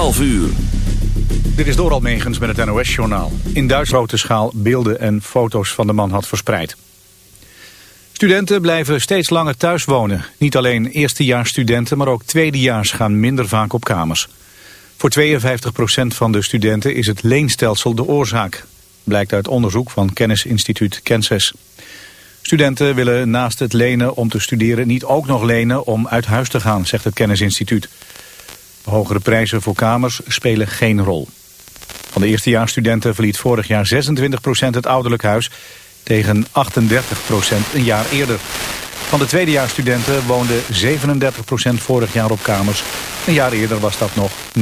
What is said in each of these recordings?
12 uur. Dit is Doral Megens met het NOS-journaal. In Duits grote schaal beelden en foto's van de man had verspreid. Studenten blijven steeds langer thuis wonen. Niet alleen eerstejaarsstudenten, maar ook tweedejaars gaan minder vaak op kamers. Voor 52% van de studenten is het leenstelsel de oorzaak. Blijkt uit onderzoek van kennisinstituut Kenses. Studenten willen naast het lenen om te studeren niet ook nog lenen om uit huis te gaan, zegt het kennisinstituut. Hogere prijzen voor kamers spelen geen rol. Van de eerstejaarsstudenten verliet vorig jaar 26% het ouderlijk huis tegen 38% een jaar eerder. Van de tweedejaarsstudenten woonde 37% vorig jaar op kamers. Een jaar eerder was dat nog 49%.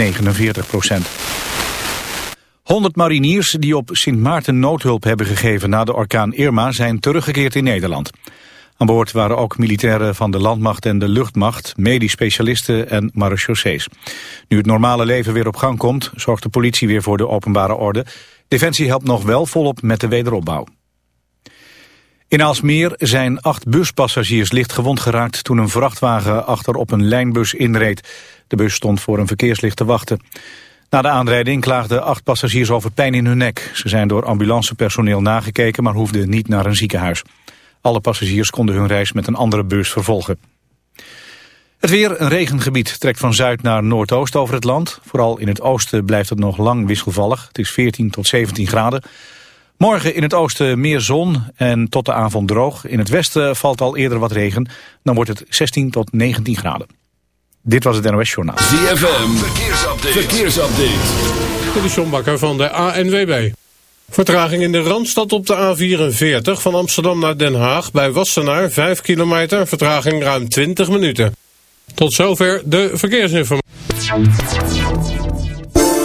100 mariniers die op Sint Maarten noodhulp hebben gegeven na de orkaan Irma zijn teruggekeerd in Nederland. Aan boord waren ook militairen van de landmacht en de luchtmacht, medisch specialisten en marechaussees. Nu het normale leven weer op gang komt, zorgt de politie weer voor de openbare orde. Defensie helpt nog wel volop met de wederopbouw. In Aalsmeer zijn acht buspassagiers licht gewond geraakt toen een vrachtwagen achter op een lijnbus inreed. De bus stond voor een verkeerslicht te wachten. Na de aanrijding klaagden acht passagiers over pijn in hun nek. Ze zijn door ambulancepersoneel nagekeken, maar hoefden niet naar een ziekenhuis. Alle passagiers konden hun reis met een andere bus vervolgen. Het weer, een regengebied, trekt van zuid naar noordoost over het land. Vooral in het oosten blijft het nog lang wisselvallig. Het is 14 tot 17 graden. Morgen in het oosten meer zon en tot de avond droog. In het westen valt al eerder wat regen. Dan wordt het 16 tot 19 graden. Dit was het NOS Journaal. ZFM, verkeersupdate. verkeersupdate. John Bakker van de ANWB. Vertraging in de Randstad op de A44 van Amsterdam naar Den Haag... bij Wassenaar 5 kilometer, vertraging ruim 20 minuten. Tot zover de verkeersinformatie.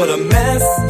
What a mess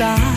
desire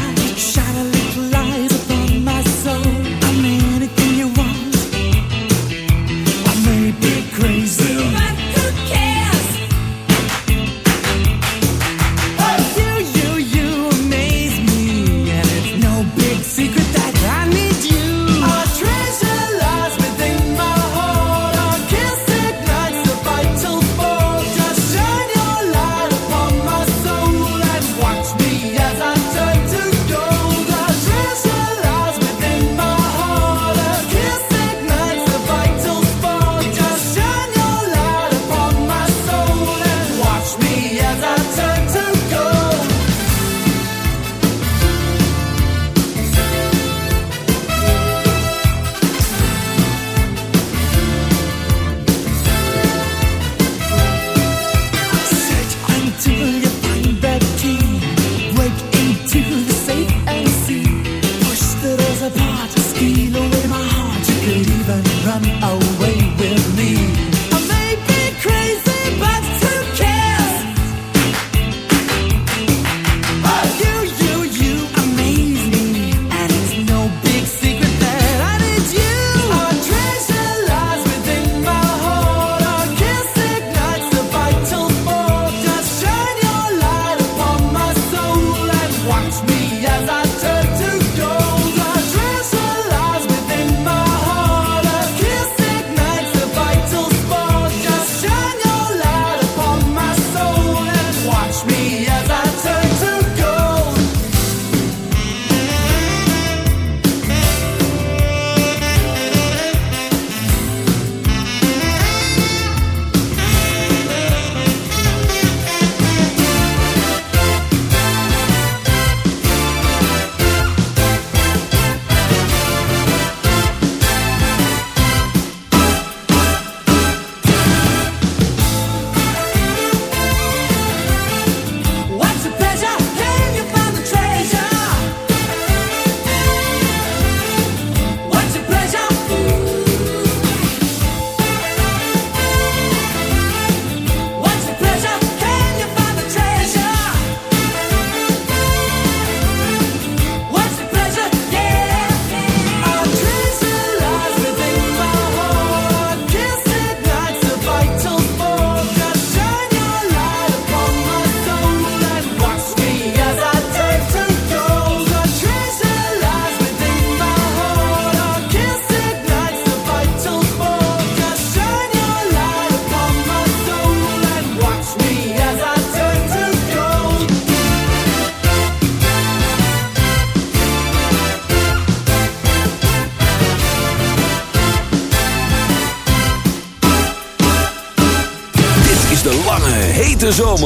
yeah.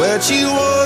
Where'd you wanna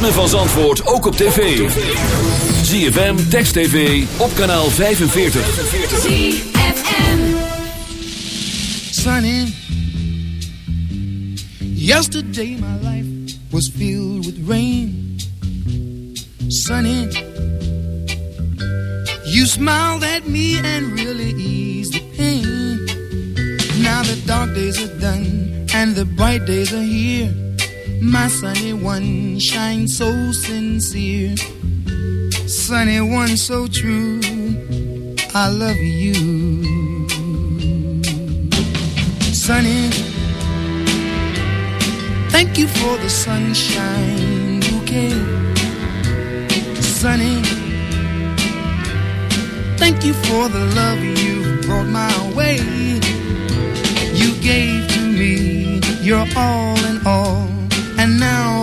ritme van Zandvoort ook op tv. ZFM, Text TV, op kanaal 45. Sunny. Yesterday my one shines so sincere. Sunny one so true. I love you. Sunny. Thank you for the sunshine bouquet. Sunny. Thank you for the love you've brought my way. You gave to me your all in all. And now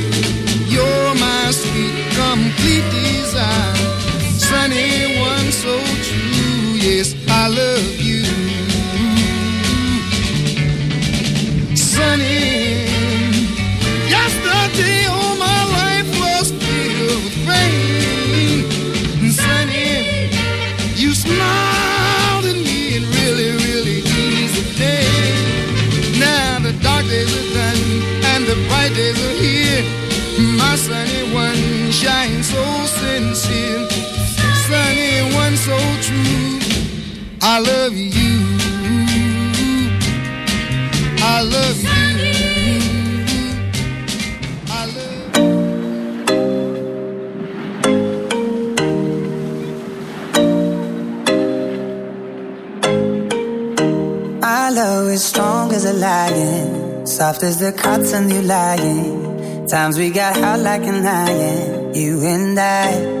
Sincere. Sunny one so true. I love you. I love you. Is strong as a lion, soft as the cotton you lying. Times we got hot like an iron, you and I.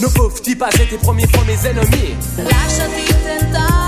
Ne peuvent-ils pas être tes premiers fois mes ennemis Lasciati tentare.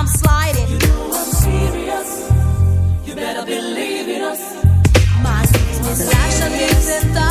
de.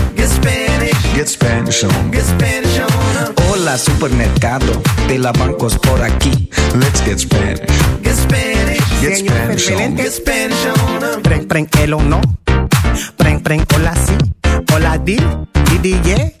Get Spanish. Get Spanish on. Get Spanish on. Hola supermercado de la bancos por aquí. Let's get Spanish. Get Spanish. Get Spanish on. Get Spanish on. Preng, preng, el of no. Preng, preng, hola si. Hola di, di, di, yeah.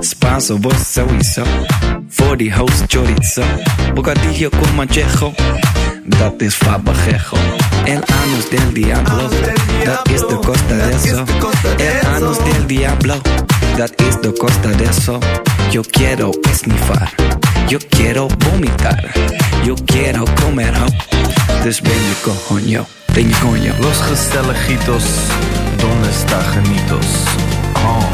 Spanso, vos sowieso. Voor die host chorizo. Bocadillo con manchejo. Dat is fabajejo. El anus del diablo. Dat is de costa de eso. El anus del diablo. Dat is de costa de eso. Yo quiero esnifar. Yo quiero vomitar. Yo quiero comer ho. Dus ben je coño. Ben je coño. Los gezelligitos, donde está genitos? Oh.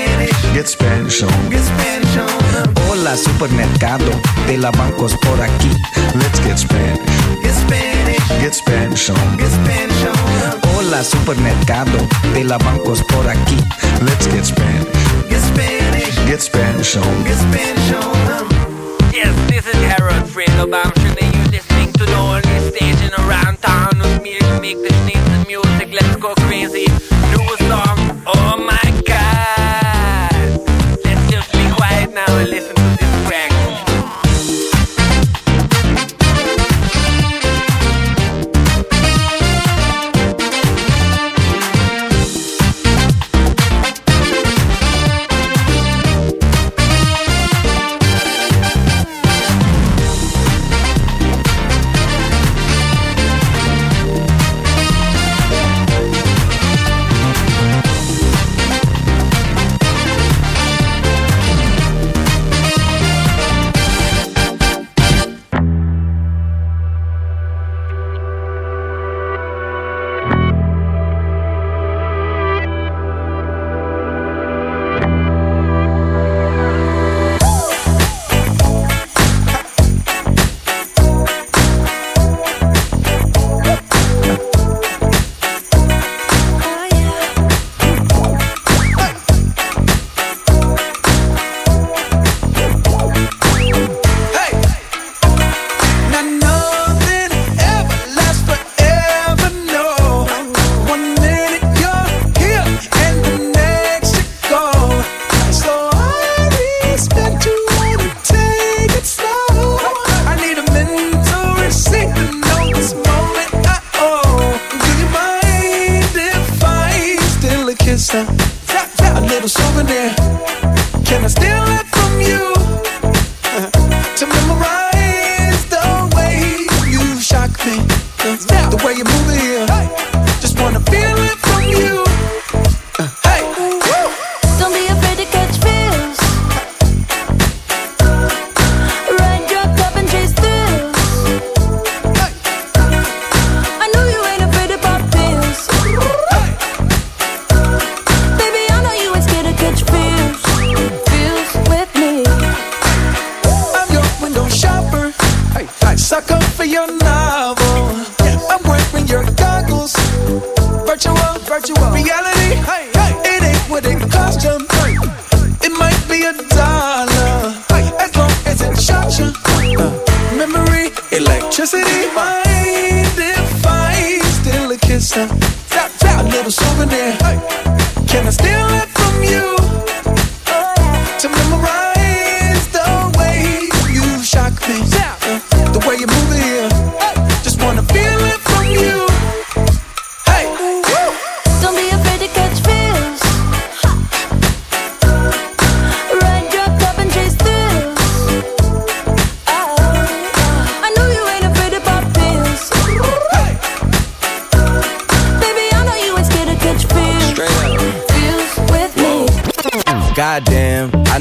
Get Spanish on. Get Spanish on 'em. Hola, supermercado. De la bancos por aquí. Let's get Spanish. Get Spanish. Get Spanish on. Get Spanish on 'em. Hola, supermercado. De la bancos por aquí. Let's get Spanish. Get Spanish. Get Spanish on. Get Spanish on 'em. Yes, this is Harold Friend I'm sure that you're listening to the only station around town with me make the sneeze the music. Let's go crazy. Do a song. Oh my listen